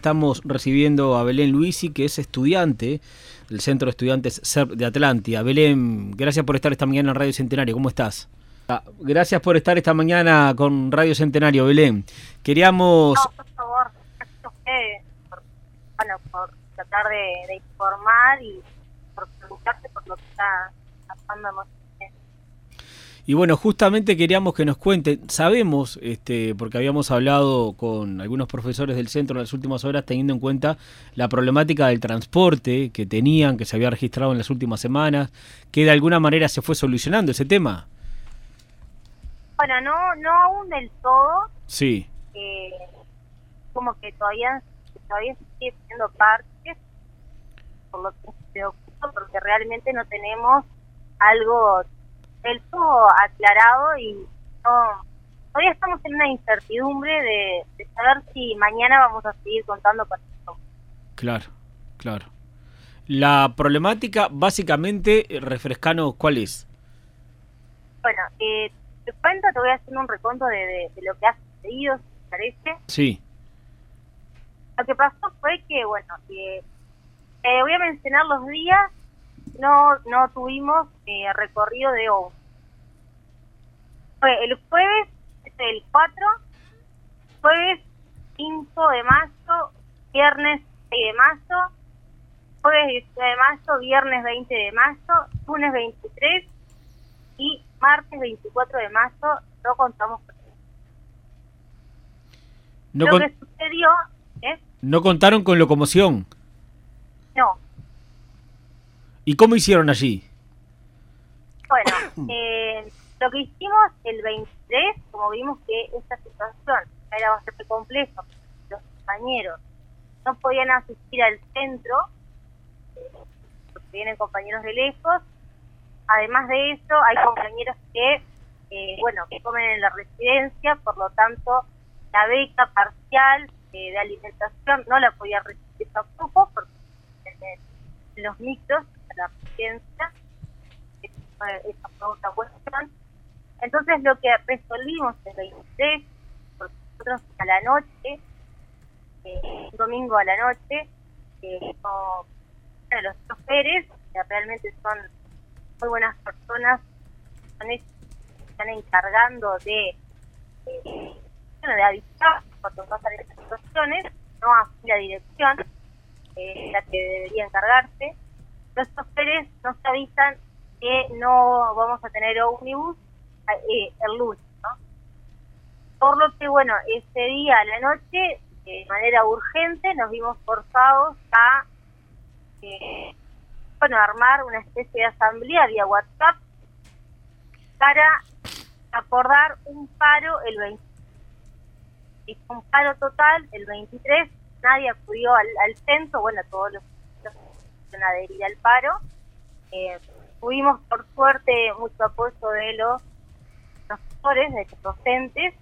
Estamos recibiendo a Belén Luisi, que es estudiante del Centro de Estudiantes SERP de Atlántida. Belén, gracias por estar esta mañana en Radio Centenario. ¿Cómo estás? Ah, gracias por estar esta mañana con Radio Centenario, Belén. Queríamos... No, por favor, gracias a ustedes por, bueno, por tratar de, de informar y por preocuparse por lo que está pasando y bueno, justamente queríamos que nos cuenten, sabemos, este, porque habíamos hablado con algunos profesores del centro en las últimas horas, teniendo en cuenta la problemática del transporte que tenían, que se había registrado en las últimas semanas, que de alguna manera se fue solucionando ese tema. Bueno, no, no aún del todo. Sí. Eh, como que todavía, todavía sigue siendo parte, por lo que se preocupa, porque realmente no tenemos algo el todo aclarado y no, todavía estamos en una incertidumbre de, saber si mañana vamos a seguir contando con esto. Claro, claro. La problemática, básicamente, eh, refrescano, ¿cuál es? Bueno, eh, te cuento, te voy a hacer un reconto de, lo que ha sucedido, si te parece. Sí. Lo que pasó fue que, bueno, que, eh, voy a mencionar los días no no tuvimos eh, recorrido de O. Fue el jueves, el 4, jueves 5 de marzo, viernes 6 de marzo, jueves 19 de marzo, viernes 20 de marzo, lunes 23 y martes 24 de marzo no contamos con no Lo que sucedió es... ¿No contaron con locomoción? ¿Y cómo hicieron allí? Bueno, eh, lo que hicimos el 23, como vimos que esta situación era bastante compleja, los compañeros no podían asistir al centro, porque vienen compañeros de lejos. Además de eso, hay compañeros que, eh, bueno, que comen en la residencia, por lo tanto, la beca parcial eh, de alimentación no la podía recibir tampoco, porque los micros la residencia, esa fue otra cuestión. Entonces lo que resolvimos el 23, porque nosotros a la noche, eh, domingo a la noche, eh, los choferes, que realmente son muy buenas personas, están encargando de, eh, bueno, de avisar cuando pasan estas situaciones, no así la dirección, eh, la que debería encargarse los choferes nos avisan que no vamos a tener ómnibus eh, el lunes. Por lo que, bueno, ese día a la noche, de manera urgente, nos vimos forzados a, eh, bueno, armar una especie de asamblea vía WhatsApp para acordar un paro el 23. un paro total el 23, nadie acudió al, al centro, bueno, todos los adherir al paro. Eh, tuvimos, por suerte, mucho apoyo de los profesores, de los docentes,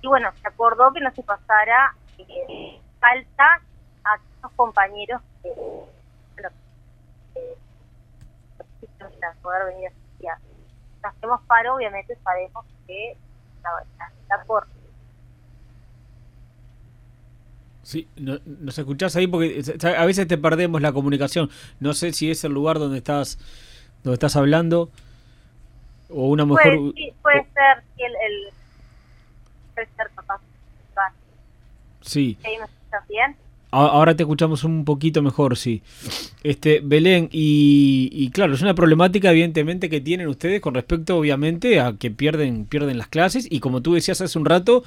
y bueno, se acordó que no se pasara eh, falta a los compañeros que, bueno, para poder venir a Si hacemos paro, obviamente sabemos que la, la, la Sí, no, nos escuchás ahí porque a veces te perdemos la comunicación. No sé si es el lugar donde estás donde estás hablando o una mejor. Puede, sí, puede ser el, el, puede ser capaz. Sí. ¿Ahí me escuchas bien? Ahora te escuchamos un poquito mejor, sí. Este, Belén, y, y, claro, es una problemática evidentemente que tienen ustedes con respecto, obviamente, a que pierden, pierden las clases y como tú decías hace un rato,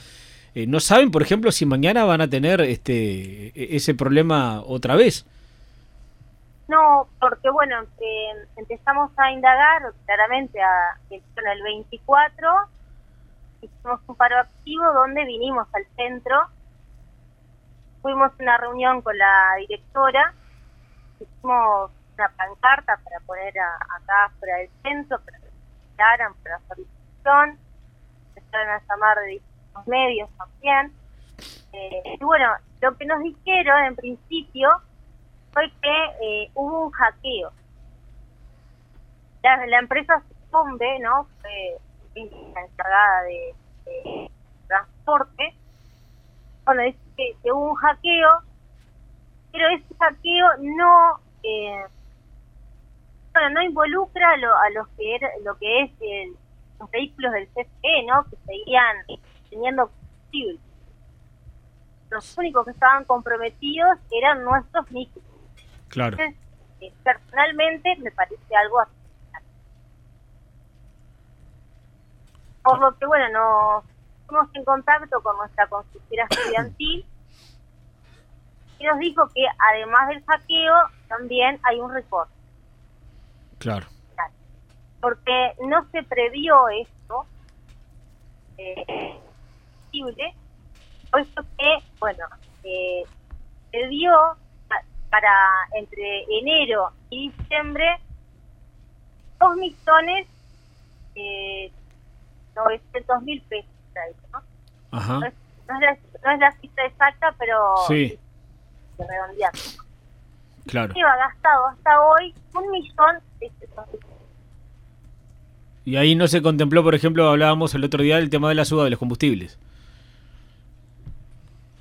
eh, no saben, por ejemplo, si mañana van a tener este e-, ese problema otra vez. No, porque bueno, eh, empezamos a indagar claramente a, el 24, hicimos un paro activo donde vinimos al centro, fuimos a una reunión con la directora, hicimos una pancarta para poner acá fuera del centro, para que para la solicitud, empezaron a llamar de medios también. Eh, y bueno, lo que nos dijeron en principio fue que eh, hubo un hackeo. La, empresa Sombe, ¿no? Fue la encargada de, transporte. Bueno, que, que hubo un hackeo, pero ese hackeo no eh, bueno, no involucra a, lo, a los que era, lo que es el, los vehículos del CFE, ¿no? Que seguían teniendo combustible. Los únicos que estaban comprometidos eran nuestros micros. Claro. Entonces, eh, personalmente me parece algo así. Por lo que, bueno, nos fuimos en contacto con nuestra consejera estudiantil y nos dijo que además del hackeo también hay un recorte. Claro. Porque no se previó esto, eh, posible, puesto que, bueno, eh, se dio para entre enero y diciembre dos millones eh, 900 mil pesos, ¿no? Ajá. No es, no es la, no es la cifra exacta, pero Sí, de redondear. claro. Lleva gastado hasta hoy un millón de pesos. Y ahí no se contempló, por ejemplo, hablábamos el otro día del tema de la suba de los combustibles.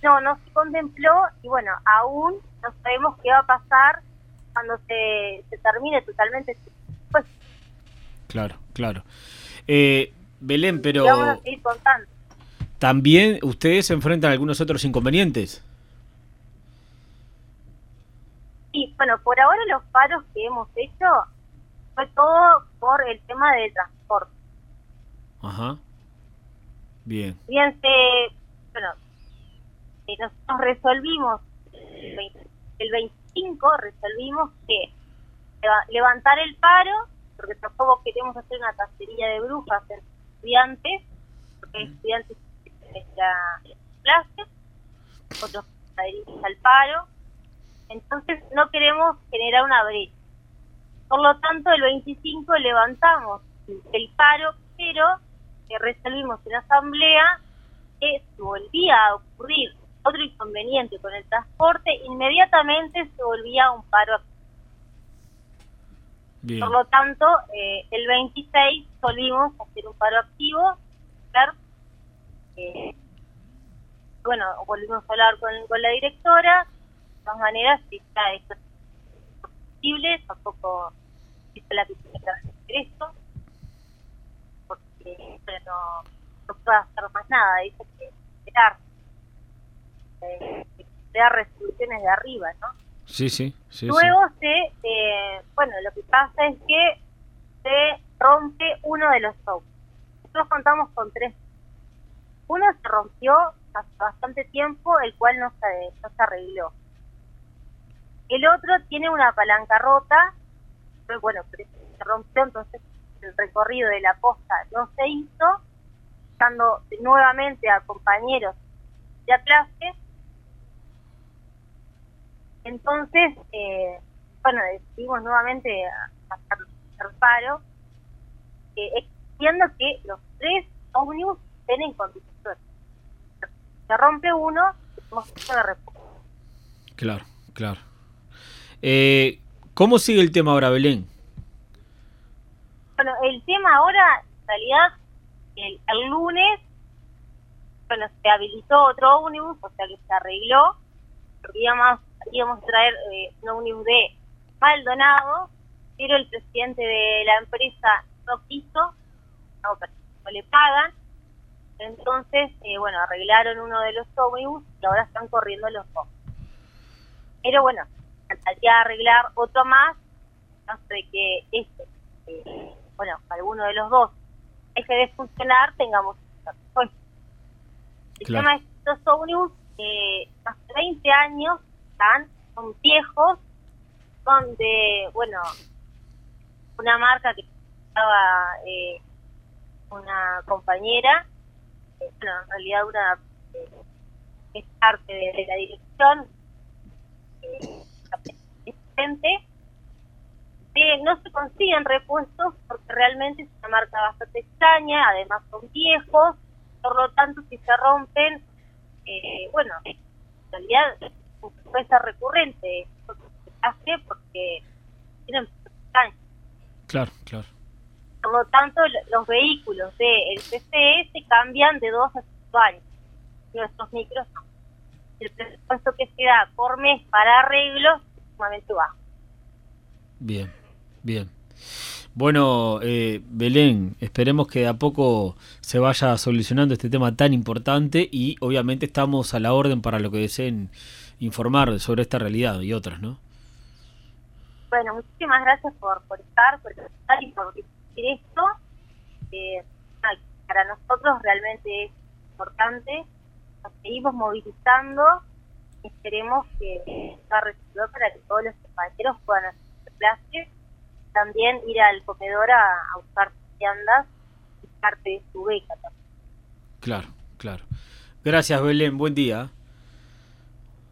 No, no se contempló y bueno, aún no sabemos qué va a pasar cuando se, se termine totalmente. Pues Claro, claro. Eh, Belén, pero y vamos a seguir contando. también ustedes se enfrentan a algunos otros inconvenientes. Y bueno, por ahora los paros que hemos hecho fue todo por el tema del transporte. Ajá. Bien. Bien, se, bueno, eh, nosotros resolvimos el 20 el 25, resolvimos que leva- levantar el paro, porque tampoco queremos hacer una cacería de brujas en estudiantes, porque hay estudiantes en la clase, otros adheridos al paro, entonces no queremos generar una brecha. Por lo tanto, el 25 levantamos el paro, pero que resolvimos en asamblea que volvía a ocurrir otro inconveniente con el transporte, inmediatamente se volvía un paro. activo. Bien. Por lo tanto, eh, el 26 volvimos a hacer un paro activo. eh, bueno, volvimos a hablar con, con la directora. De todas maneras, si está esto es posible, tampoco es la que hacer esto, porque no, no puede hacer más nada, dice que esperar, eh, crear resoluciones de arriba, ¿no? Sí, sí, sí. sí. Luego se, eh, bueno, lo que pasa es que se rompe uno de los shows. Nosotros contamos con tres. Uno se rompió hace bastante tiempo, el cual no se, no se arregló. El otro tiene una palanca rota, pero bueno, pero se rompió, entonces el recorrido de la costa no se hizo, dando nuevamente a compañeros de la clase entonces, eh, bueno, decidimos nuevamente hacer hacer paro, eh, exigiendo que los tres ómnibus estén en condiciones. Se rompe uno, tenemos que de repuesto. Claro, claro. Eh, ¿Cómo sigue el tema ahora, Belén? Bueno, el tema ahora, en realidad, el, el lunes, bueno, se habilitó otro ómnibus, o sea que se arregló, porque íbamos, íbamos a traer eh, un ómnibus de Maldonado, pero el presidente de la empresa no quiso, no, no le pagan, entonces, eh, bueno, arreglaron uno de los ómnibus y ahora están corriendo los dos. Pero bueno, faltaría arreglar otro más, no sé de que este, eh, bueno, alguno de los dos deje de funcionar, tengamos pues, El Claro. tema que estos ómnibus eh, hace 20 años están, son viejos, son de, bueno, una marca que estaba eh, una compañera, eh, bueno, en realidad una eh, es parte de, la dirección, asistente, eh, no se consiguen repuestos porque realmente es una marca bastante extraña, además son viejos, por lo tanto si se rompen, eh, bueno, en realidad puede ser recurrente, esto que se hace porque tienen años. Claro, claro. Por lo tanto, los vehículos del CCE se cambian de dos a cinco años. Nuestros micros no. el presupuesto que se da por mes para arreglos es sumamente bajo. Bien, bien. Bueno, eh, Belén, esperemos que de a poco se vaya solucionando este tema tan importante y obviamente estamos a la orden para lo que deseen informar sobre esta realidad y otras, ¿no? Bueno, muchísimas gracias por, por estar, por estar y por decir esto. Eh, para nosotros realmente es importante. Nos seguimos movilizando y esperemos que sea resuelto para que todos los compañeros puedan hacer clases también ir al comedor a, buscar tiendas y parte de su beca también. Claro, claro. Gracias, Belén. Buen día.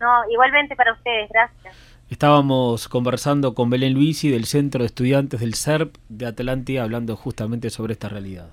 No, igualmente para ustedes. Gracias. Estábamos conversando con Belén Luisi del Centro de Estudiantes del CERP de Atlántida hablando justamente sobre esta realidad.